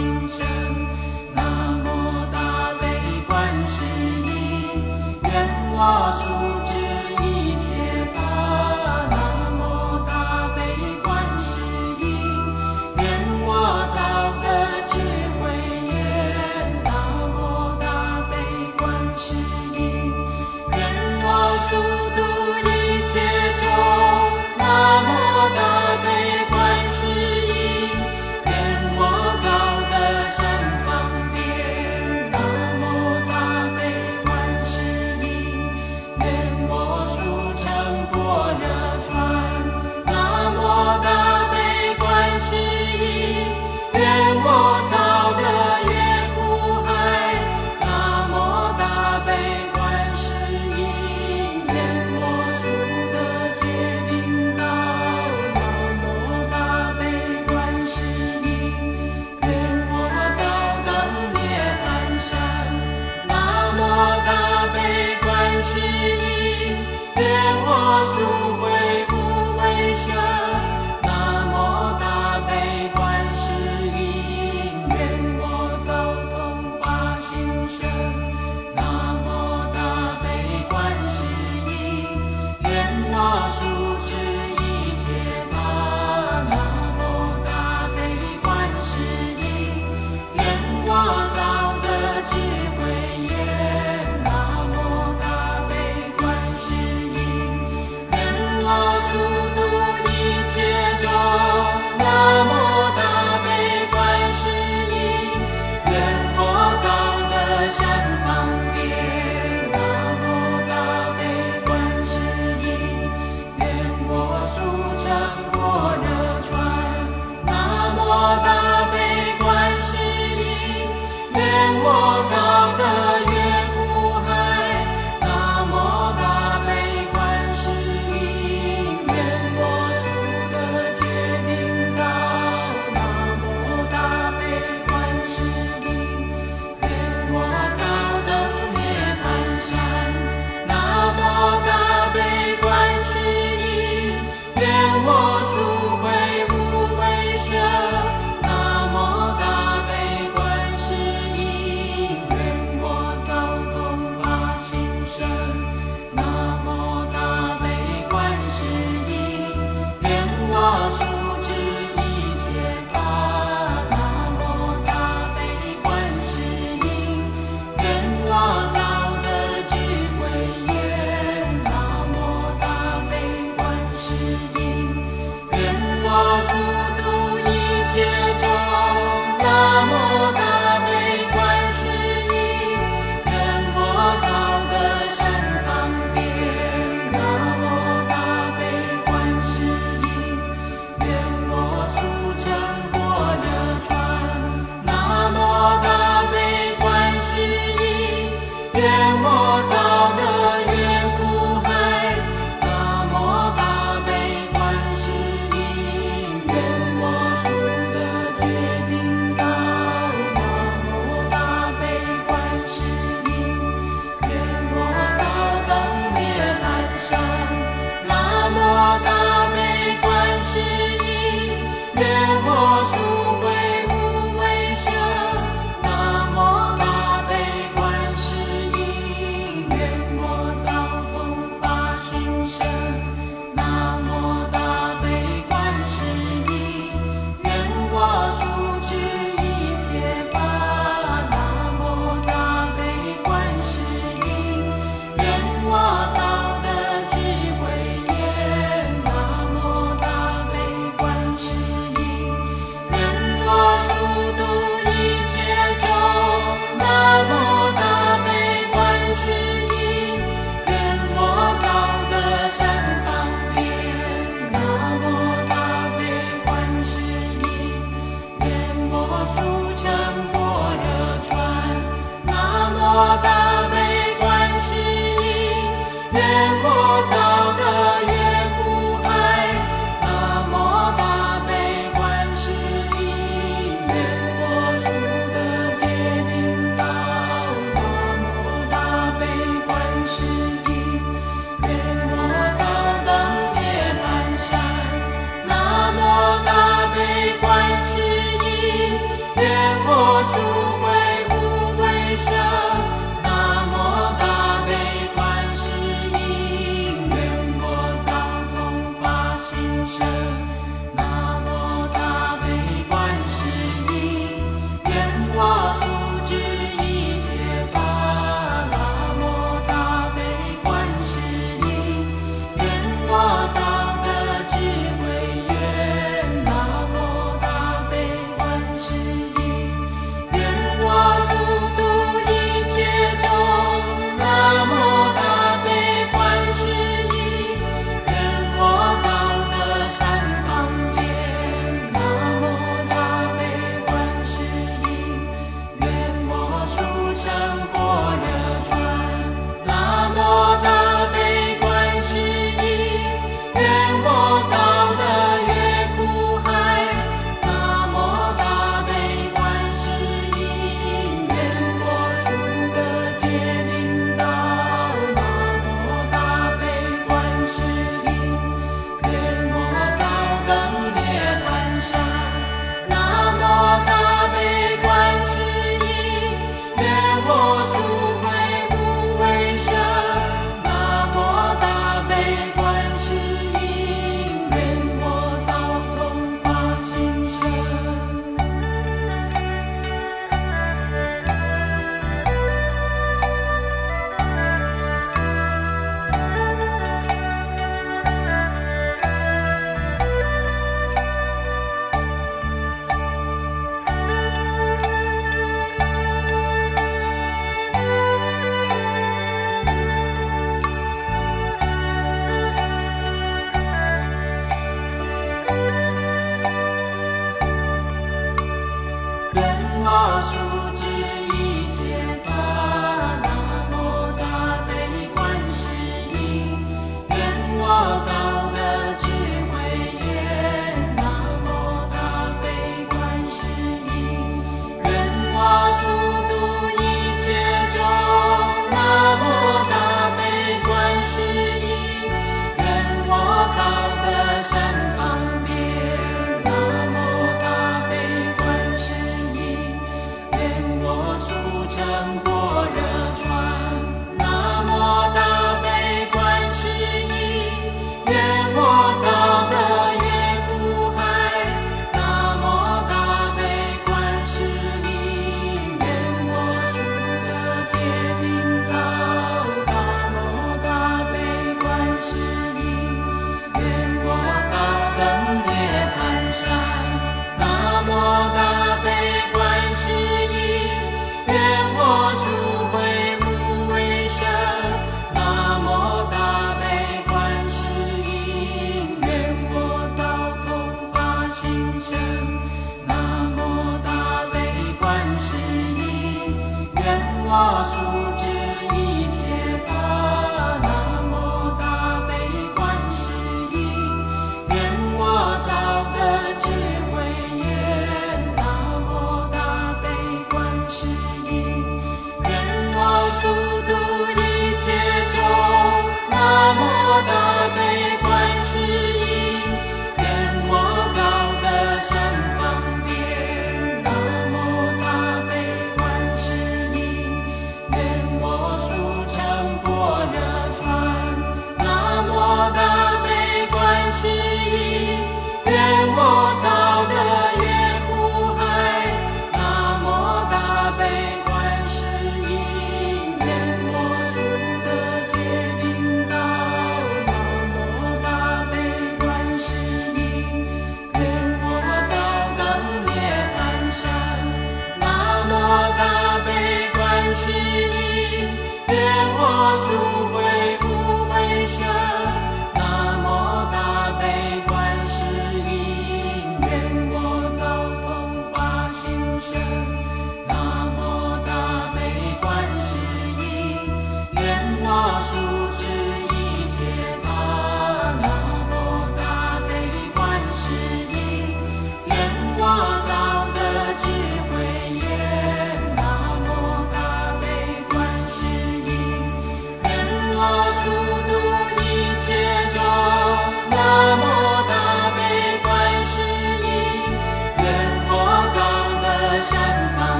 心上。南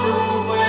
赎回。